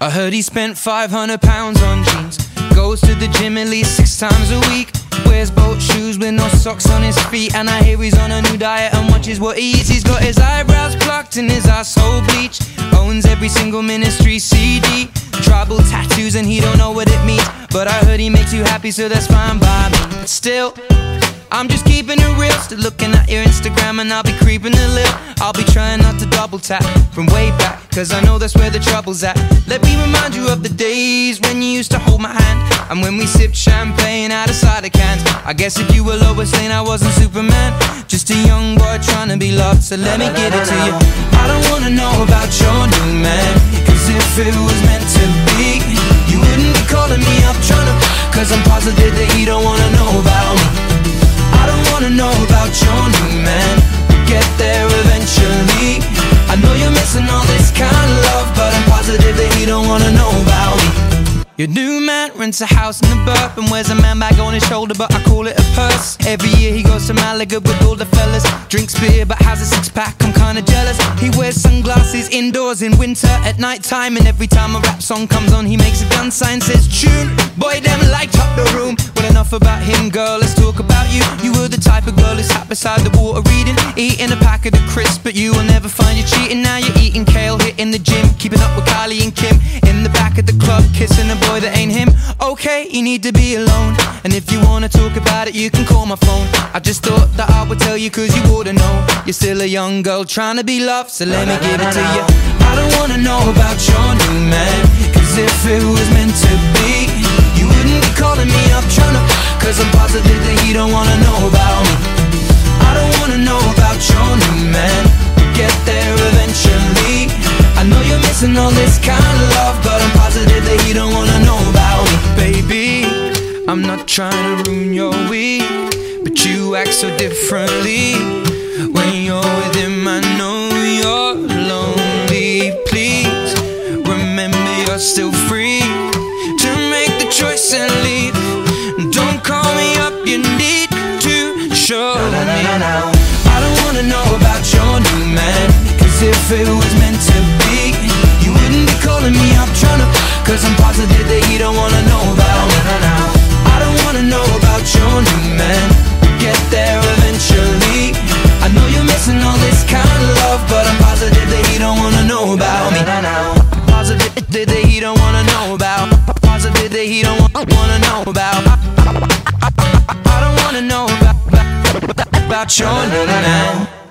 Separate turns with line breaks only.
I heard he spent 500 pounds on jeans. Goes to the gym at least six times a week. Wears boat shoes with no socks on his feet. And I hear he's on a new diet and watches what he eats. He's got his eyebrows plucked and his asshole bleached. Owns every single ministry CD. Tribal tattoos and he don't know what it means. But I heard he makes you happy, so that's fine by me. But still. I'm just keeping it real, still looking at your Instagram and I'll be creeping a little. I'll be trying not to double tap from way back, cause I know that's where the trouble's at. Let me remind you of the days when you used to hold my hand and when we sipped champagne out of cider cans. I guess if you were Lois Lane, I wasn't Superman. Just a young boy trying to be loved, so let me get it to you. I don't wanna know about your new man, cause if it was meant to be, be calling me up trying to, cause I'm positive that you don't wanna know about me. I don't wanna know about your new man We'll get there eventually I know you're missing all this kind of love But I'm positive that he don't wanna know about me your new man rents a house in the burp and wears a man bag on his shoulder, but I call it a purse. Every year he goes to Malaga with all the fellas. Drinks beer but has a six pack, I'm kinda jealous. He wears sunglasses indoors in winter at night time, and every time a rap song comes on, he makes a gun sign, says tune. Boy, them light up the room. Well, enough about him, girl, let's talk about you. You were the type of girl who sat beside the water reading, eating a pack of the crisp, but you will never find you cheating. Now you're eating kale, hitting the gym, keeping up with Kylie and Kim. Club, kissing a boy that ain't him. Okay, you need to be alone. And if you wanna talk about it, you can call my phone. I just thought that I would tell you, cause you oughta know. You're still a young girl trying to be loved, so let me give it to you. I don't wanna know about your new man. Cause if it was meant to be, you wouldn't be calling me up trying to. Cause I'm positive that he don't wanna know about me. I don't wanna know about your new man. We'll get there eventually. I know you're missing all this kind of love, but I'm positive that he don't wanna know about me, baby. I'm not trying to ruin your week, but you act so differently when you're with him. I know you're lonely. Please remember you're still free to make the choice and leave. Don't call me up, you need to show me. I don't wanna know about your new man, cause if it was meant to that he don't wanna know about. I don't wanna know about, about your new man.